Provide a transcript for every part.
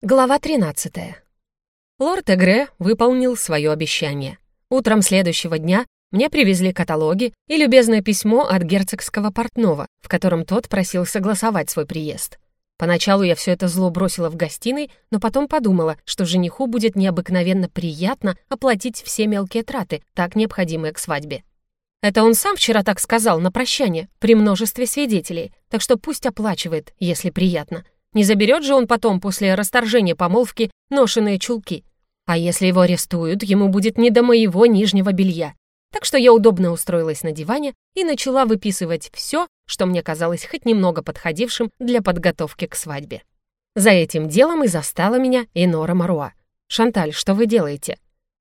Глава 13. Лорд Эгре выполнил свое обещание. Утром следующего дня мне привезли каталоги и любезное письмо от герцогского портного, в котором тот просил согласовать свой приезд. Поначалу я все это зло бросила в гостиной, но потом подумала, что жениху будет необыкновенно приятно оплатить все мелкие траты, так необходимые к свадьбе. Это он сам вчера так сказал на прощание, при множестве свидетелей, так что пусть оплачивает, если приятно — не заберет же он потом после расторжения помолвки ношеные чулки. А если его арестуют, ему будет не до моего нижнего белья. Так что я удобно устроилась на диване и начала выписывать все, что мне казалось хоть немного подходившим для подготовки к свадьбе. За этим делом и застала меня Инора Маруа. «Шанталь, что вы делаете?»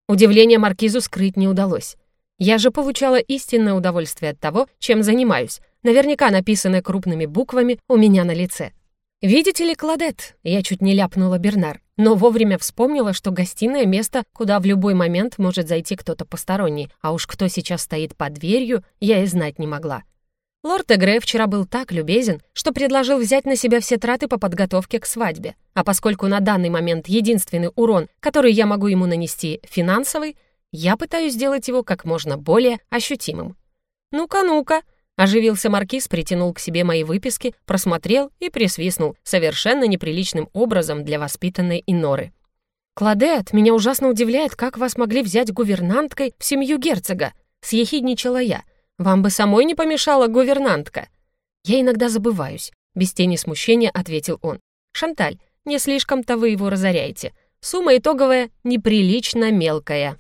Удивление маркизу скрыть не удалось. Я же получала истинное удовольствие от того, чем занимаюсь, наверняка написанное крупными буквами у меня на лице. «Видите ли, Кладет?» — я чуть не ляпнула Бернар, но вовремя вспомнила, что гостиное — место, куда в любой момент может зайти кто-то посторонний, а уж кто сейчас стоит под дверью, я и знать не могла. Лорд Эгре вчера был так любезен, что предложил взять на себя все траты по подготовке к свадьбе. А поскольку на данный момент единственный урон, который я могу ему нанести, финансовый, я пытаюсь сделать его как можно более ощутимым. «Ну-ка, ну-ка!» Оживился маркиз, притянул к себе мои выписки, просмотрел и присвистнул совершенно неприличным образом для воспитанной Иноры. «Кладет, меня ужасно удивляет, как вас могли взять гувернанткой в семью герцога», — съехидничала я. «Вам бы самой не помешала гувернантка». «Я иногда забываюсь», — без тени смущения ответил он. «Шанталь, не слишком-то вы его разоряете. Сумма итоговая неприлично мелкая».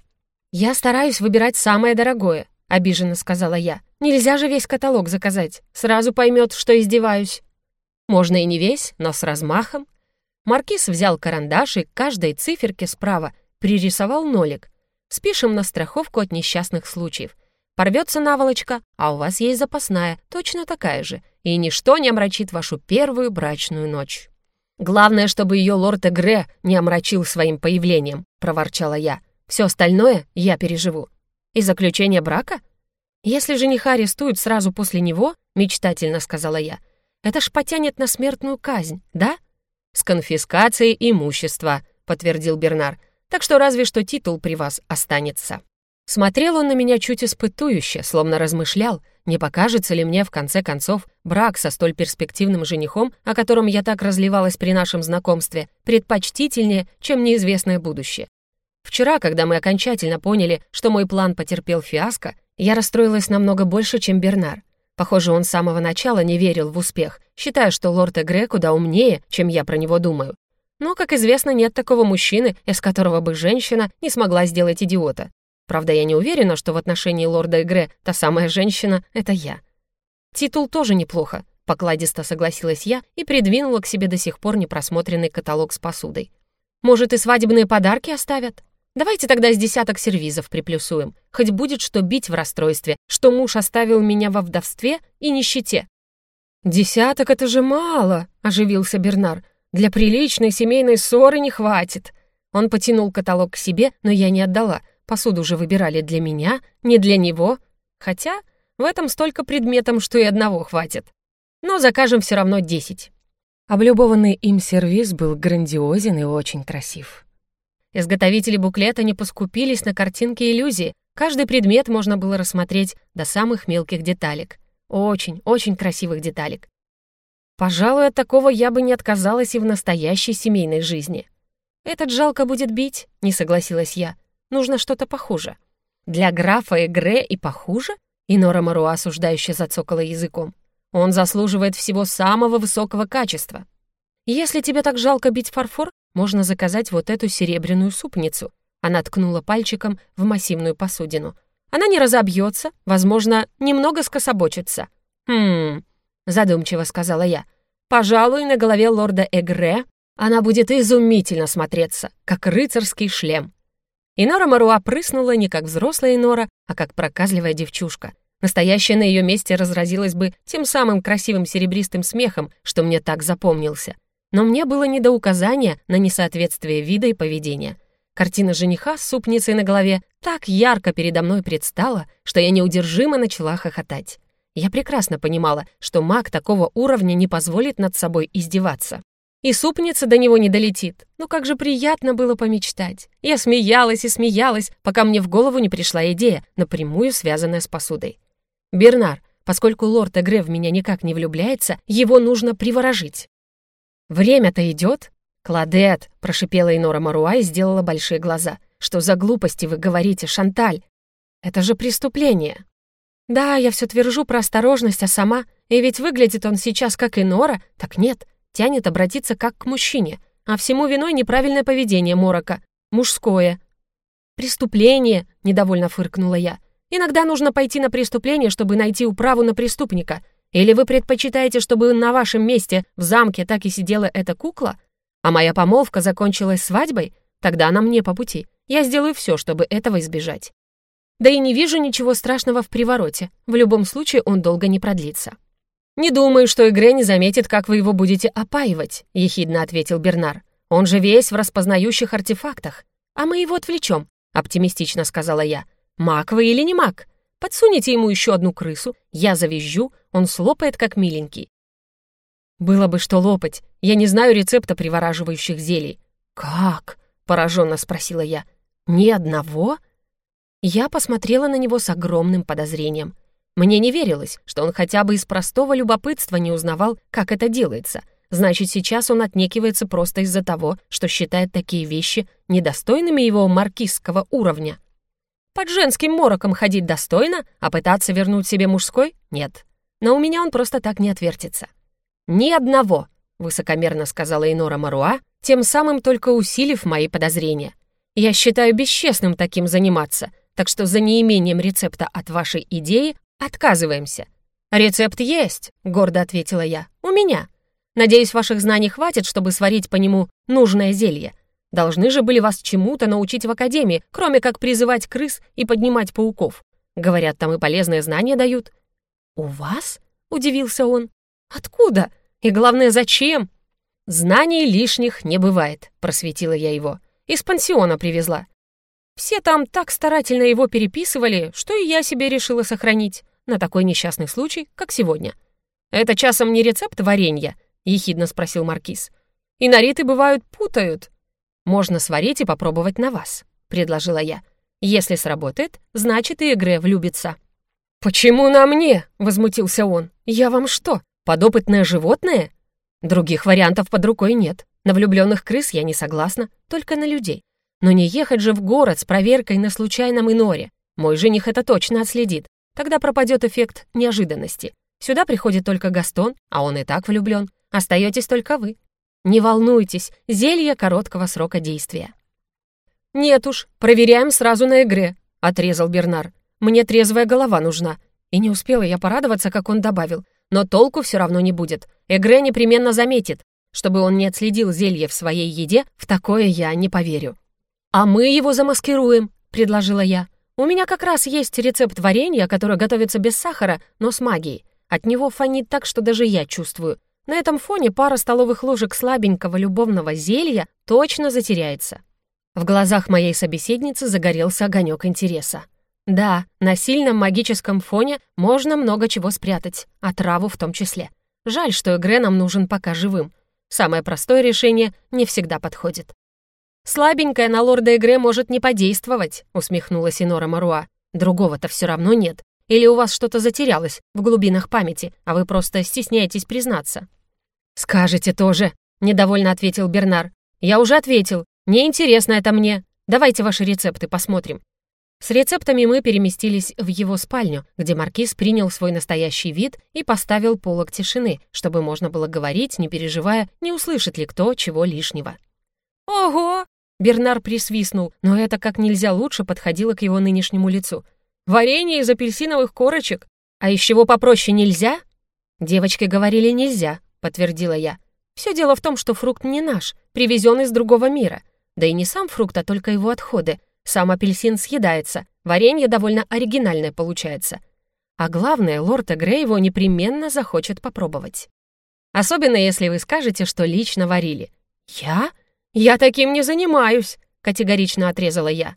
«Я стараюсь выбирать самое дорогое», — обиженно сказала я. Нельзя же весь каталог заказать. Сразу поймет, что издеваюсь. Можно и не весь, но с размахом. Маркиз взял карандаш и к каждой циферке справа пририсовал нолик. Спишем на страховку от несчастных случаев. Порвется наволочка, а у вас есть запасная, точно такая же, и ничто не омрачит вашу первую брачную ночь. «Главное, чтобы ее лорд Эгре не омрачил своим появлением», — проворчала я. «Все остальное я переживу». «И заключение брака?» «Если жениха арестуют сразу после него, — мечтательно сказала я, — это ж потянет на смертную казнь, да?» «С конфискацией имущества», — подтвердил Бернар, «так что разве что титул при вас останется». Смотрел он на меня чуть испытующе, словно размышлял, не покажется ли мне, в конце концов, брак со столь перспективным женихом, о котором я так разливалась при нашем знакомстве, предпочтительнее, чем неизвестное будущее. Вчера, когда мы окончательно поняли, что мой план потерпел фиаско, я расстроилась намного больше, чем Бернар. Похоже, он с самого начала не верил в успех, считая, что лорд Эгре куда умнее, чем я про него думаю. Но, как известно, нет такого мужчины, из которого бы женщина не смогла сделать идиота. Правда, я не уверена, что в отношении лорда Эгре та самая женщина — это я. Титул тоже неплохо, покладисто согласилась я и придвинула к себе до сих пор непросмотренный каталог с посудой. Может, и свадебные подарки оставят? Давайте тогда с десяток сервизов приплюсуем. Хоть будет что бить в расстройстве, что муж оставил меня во вдовстве и нищете». «Десяток — это же мало», — оживился Бернар. «Для приличной семейной ссоры не хватит». Он потянул каталог к себе, но я не отдала. Посуду уже выбирали для меня, не для него. Хотя в этом столько предметов, что и одного хватит. Но закажем все равно десять. Облюбованный им сервиз был грандиозен и очень красив. Изготовители буклета не поскупились на картинки иллюзии. Каждый предмет можно было рассмотреть до самых мелких деталек. Очень, очень красивых деталек. Пожалуй, от такого я бы не отказалась и в настоящей семейной жизни. «Этот жалко будет бить», — не согласилась я. «Нужно что-то похуже». «Для графа Эгре и похуже?» И Нора Маруа осуждающе зацокала языком. «Он заслуживает всего самого высокого качества». «Если тебе так жалко бить фарфор, можно заказать вот эту серебряную супницу». Она ткнула пальчиком в массивную посудину. «Она не разобьется, возможно, немного скособочится». «Хм...» — задумчиво сказала я. «Пожалуй, на голове лорда Эгре она будет изумительно смотреться, как рыцарский шлем». Инора Маруа прыснула не как взрослая Инора, а как проказливая девчушка. Настоящая на ее месте разразилась бы тем самым красивым серебристым смехом, что мне так запомнился — но мне было не до указания на несоответствие вида и поведения. Картина жениха с супницей на голове так ярко передо мной предстала, что я неудержимо начала хохотать. Я прекрасно понимала, что маг такого уровня не позволит над собой издеваться. И супница до него не долетит. Ну как же приятно было помечтать. Я смеялась и смеялась, пока мне в голову не пришла идея, напрямую связанная с посудой. «Бернар, поскольку лорд Эгре в меня никак не влюбляется, его нужно приворожить». «Время-то идет?» «Кладет», — прошипела Инора Маруа и сделала большие глаза. «Что за глупости вы говорите, Шанталь? Это же преступление». «Да, я все твержу про осторожность, а сама... И ведь выглядит он сейчас как Инора, так нет, тянет обратиться как к мужчине, а всему виной неправильное поведение Морока, мужское». «Преступление», — недовольно фыркнула я. «Иногда нужно пойти на преступление, чтобы найти управу на преступника. Или вы предпочитаете, чтобы на вашем месте в замке так и сидела эта кукла? А моя помолвка закончилась свадьбой? Тогда она мне по пути. Я сделаю все, чтобы этого избежать. Да и не вижу ничего страшного в привороте. В любом случае он долго не продлится. «Не думаю, что Игре не заметит, как вы его будете опаивать», — ехидно ответил Бернар. «Он же весь в распознающих артефактах. А мы его отвлечем», — оптимистично сказала я. «Маг вы или не маг? Подсунете ему еще одну крысу, я завизжу, он слопает, как миленький». «Было бы что лопать. Я не знаю рецепта привораживающих зелий». «Как?» — пораженно спросила я. «Ни одного?» Я посмотрела на него с огромным подозрением. Мне не верилось, что он хотя бы из простого любопытства не узнавал, как это делается. Значит, сейчас он отнекивается просто из-за того, что считает такие вещи недостойными его маркизского уровня. Под женским мороком ходить достойно, а пытаться вернуть себе мужской — нет. Но у меня он просто так не отвертится. «Ни одного», — высокомерно сказала Инора Маруа, тем самым только усилив мои подозрения. «Я считаю бесчестным таким заниматься, так что за неимением рецепта от вашей идеи отказываемся». «Рецепт есть», — гордо ответила я. «У меня. Надеюсь, ваших знаний хватит, чтобы сварить по нему нужное зелье. Должны же были вас чему-то научить в академии, кроме как призывать крыс и поднимать пауков. Говорят, там и полезные знания дают». «У вас?» — удивился он. «Откуда? И главное, зачем?» «Знаний лишних не бывает», — просветила я его. «Из пансиона привезла. Все там так старательно его переписывали, что и я себе решила сохранить на такой несчастный случай, как сегодня. «Это часом не рецепт варенья?» — ехидно спросил Маркиз. «И нариты бывают путают». «Можно сварить и попробовать на вас», — предложила я. «Если сработает, значит и Игре влюбится». «Почему на мне?» — возмутился он. «Я вам что, подопытное животное?» «Других вариантов под рукой нет. На влюбленных крыс я не согласна, только на людей. Но не ехать же в город с проверкой на случайном иноре. Мой жених это точно отследит. Тогда пропадет эффект неожиданности. Сюда приходит только Гастон, а он и так влюблен. Остаетесь только вы. Не волнуйтесь, зелье короткого срока действия. «Нет уж, проверяем сразу на игре», — отрезал Бернар. «Мне трезвая голова нужна». И не успела я порадоваться, как он добавил. Но толку все равно не будет. Эгре непременно заметит. Чтобы он не отследил зелье в своей еде, в такое я не поверю. «А мы его замаскируем», — предложила я. «У меня как раз есть рецепт варенья, которое готовится без сахара, но с магией. От него фонит так, что даже я чувствую. На этом фоне пара столовых ложек слабенького любовного зелья точно затеряется». В глазах моей собеседницы загорелся огонек интереса. Да, на сильном магическом фоне можно много чего спрятать, а траву в том числе. Жаль, что Игре нам нужен пока живым. Самое простое решение не всегда подходит. «Слабенькая на лорда Игре может не подействовать», — усмехнулась Инора Маруа. «Другого-то все равно нет. Или у вас что-то затерялось в глубинах памяти, а вы просто стесняетесь признаться?» «Скажете тоже», — недовольно ответил Бернар. «Я уже ответил. Неинтересно это мне. Давайте ваши рецепты посмотрим». С рецептами мы переместились в его спальню, где маркиз принял свой настоящий вид и поставил полок тишины, чтобы можно было говорить, не переживая, не услышит ли кто чего лишнего. «Ого!» Бернар присвистнул, но это как нельзя лучше подходило к его нынешнему лицу. «Варенье из апельсиновых корочек? А из чего попроще нельзя?» «Девочки говорили нельзя», — подтвердила я. «Все дело в том, что фрукт не наш, привезен из другого мира. Да и не сам фрукт, а только его отходы. Сам апельсин съедается, варенье довольно оригинальное получается. А главное, лорд Эгре его непременно захочет попробовать. Особенно, если вы скажете, что лично варили. «Я?» «Я таким не занимаюсь», — категорично отрезала я.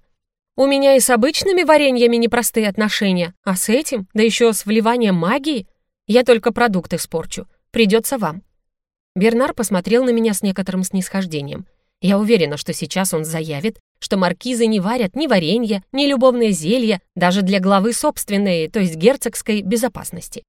«У меня и с обычными вареньями непростые отношения, а с этим, да еще с вливанием магии, я только продукты испорчу. Придется вам». Бернар посмотрел на меня с некоторым снисхождением. Я уверена, что сейчас он заявит, что маркизы не варят ни варенья, ни любовные зелья, даже для главы собственной, то есть герцогской, безопасности.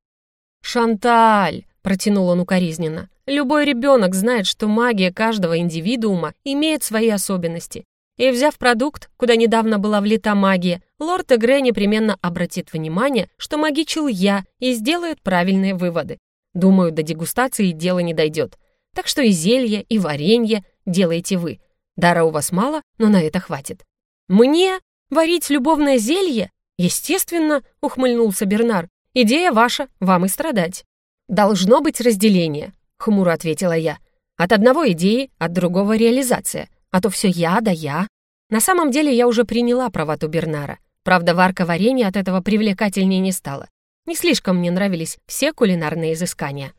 «Шанталь!» — протянул он укоризненно. «Любой ребенок знает, что магия каждого индивидуума имеет свои особенности. И взяв продукт, куда недавно была влита магия, лорд Эгре непременно обратит внимание, что магичил я и сделает правильные выводы. Думаю, до дегустации дело не дойдет. Так что и зелье, и варенье делаете вы. Дара у вас мало, но на это хватит. Мне варить любовное зелье? Естественно, ухмыльнулся Бернар. Идея ваша, вам и страдать. Должно быть разделение, хмуро ответила я. От одного идеи, от другого реализация. А то все я да я. На самом деле я уже приняла правоту Бернара. Правда, варка варенья от этого привлекательнее не стала. Не слишком мне нравились все кулинарные изыскания.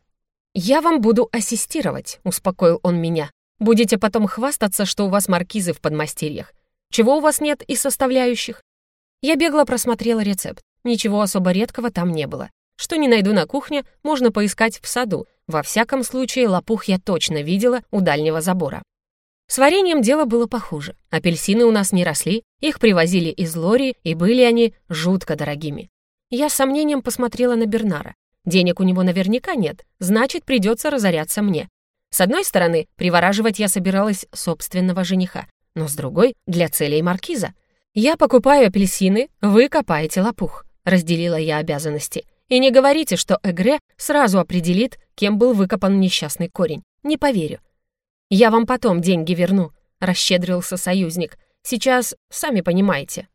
«Я вам буду ассистировать», — успокоил он меня. «Будете потом хвастаться, что у вас маркизы в подмастерьях. Чего у вас нет из составляющих?» Я бегло просмотрела рецепт. Ничего особо редкого там не было. Что не найду на кухне, можно поискать в саду. Во всяком случае, лопух я точно видела у дальнего забора. С вареньем дело было похуже. Апельсины у нас не росли, их привозили из Лори, и были они жутко дорогими. Я с сомнением посмотрела на Бернара. Денег у него наверняка нет, значит, придется разоряться мне. С одной стороны, привораживать я собиралась собственного жениха, но с другой — для целей маркиза. «Я покупаю апельсины, вы копаете лопух», — разделила я обязанности. «И не говорите, что Эгре сразу определит, кем был выкопан несчастный корень. Не поверю». «Я вам потом деньги верну», — расщедрился союзник. «Сейчас, сами понимаете».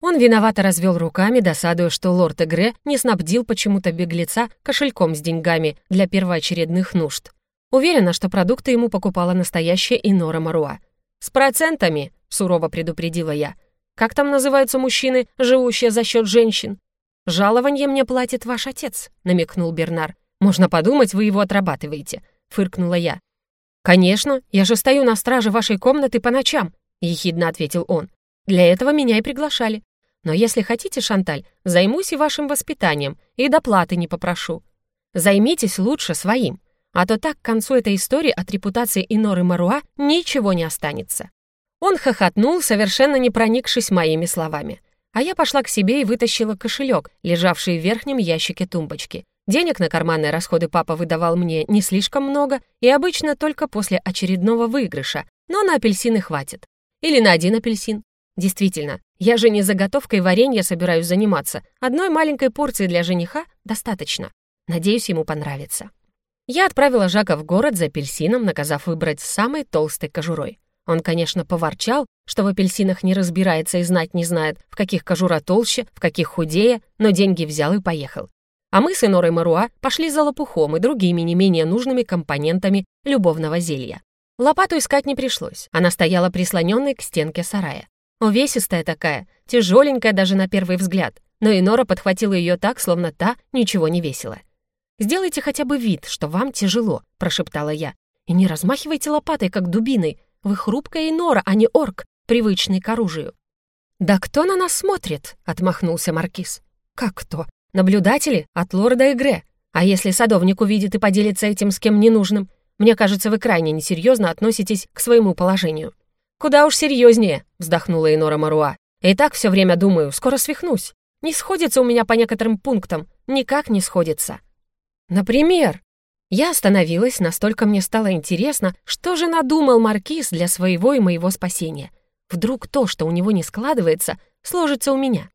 Он виновато развел руками, досадуя, что лорд Эгре не снабдил почему-то беглеца кошельком с деньгами для первоочередных нужд. Уверена, что продукты ему покупала настоящая Инора Маруа. «С процентами», — сурово предупредила я. «Как там называются мужчины, живущие за счет женщин?» «Жалование мне платит ваш отец», — намекнул Бернар. «Можно подумать, вы его отрабатываете», — фыркнула я. «Конечно, я же стою на страже вашей комнаты по ночам», — ехидно ответил он. «Для этого меня и приглашали. Но если хотите, Шанталь, займусь и вашим воспитанием, и доплаты не попрошу. Займитесь лучше своим, а то так к концу этой истории от репутации Иноры Маруа ничего не останется». Он хохотнул, совершенно не проникшись моими словами. А я пошла к себе и вытащила кошелек, лежавший в верхнем ящике тумбочки. Денег на карманные расходы папа выдавал мне не слишком много и обычно только после очередного выигрыша, но на апельсины хватит. Или на один апельсин. Действительно, я же не заготовкой варенья собираюсь заниматься. Одной маленькой порции для жениха достаточно. Надеюсь, ему понравится. Я отправила Жака в город за апельсином, наказав выбрать с самой толстой кожурой. Он, конечно, поворчал, что в апельсинах не разбирается и знать не знает, в каких кожура толще, в каких худее, но деньги взял и поехал. А мы с Энорой Маруа пошли за лопухом и другими не менее нужными компонентами любовного зелья. Лопату искать не пришлось, она стояла прислоненной к стенке сарая. Увесистая такая, тяжеленькая даже на первый взгляд, но Инора подхватила ее так, словно та ничего не весила. «Сделайте хотя бы вид, что вам тяжело», — прошептала я. «И не размахивайте лопатой, как дубиной. Вы хрупкая Инора, а не орк, привычный к оружию». «Да кто на нас смотрит?» — отмахнулся Маркиз. «Как кто? Наблюдатели от лорда Игре. А если садовник увидит и поделится этим с кем ненужным? Мне кажется, вы крайне несерьезно относитесь к своему положению». «Куда уж серьезнее», — вздохнула Инора Маруа. «И так все время думаю, скоро свихнусь. Не сходится у меня по некоторым пунктам, никак не сходится». «Например?» Я остановилась, настолько мне стало интересно, что же надумал Маркиз для своего и моего спасения. Вдруг то, что у него не складывается, сложится у меня.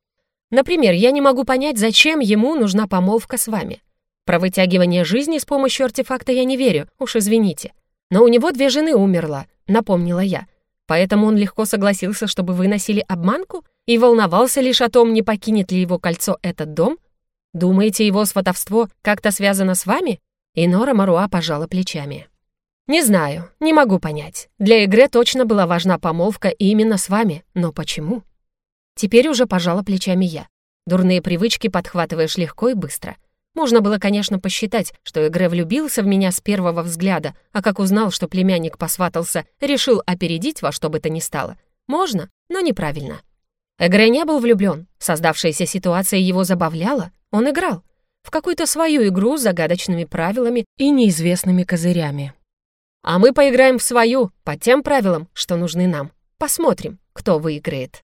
Например, я не могу понять, зачем ему нужна помолвка с вами. Про вытягивание жизни с помощью артефакта я не верю, уж извините. Но у него две жены умерла, напомнила я. Поэтому он легко согласился, чтобы вы носили обманку и волновался лишь о том, не покинет ли его кольцо этот дом? Думаете, его сватовство как-то связано с вами? И Нора Маруа пожала плечами. «Не знаю, не могу понять. Для игры точно была важна помолвка именно с вами, но почему?» Теперь уже пожала плечами я. Дурные привычки подхватываешь легко и быстро — можно было, конечно, посчитать, что Эгре влюбился в меня с первого взгляда, а как узнал, что племянник посватался, решил опередить во что бы то ни стало. Можно, но неправильно. Эгре не был влюблен. Создавшаяся ситуация его забавляла. Он играл. в какую-то свою игру с загадочными правилами и неизвестными козырями. А мы поиграем в свою, по тем правилам, что нужны нам. Посмотрим, кто выиграет.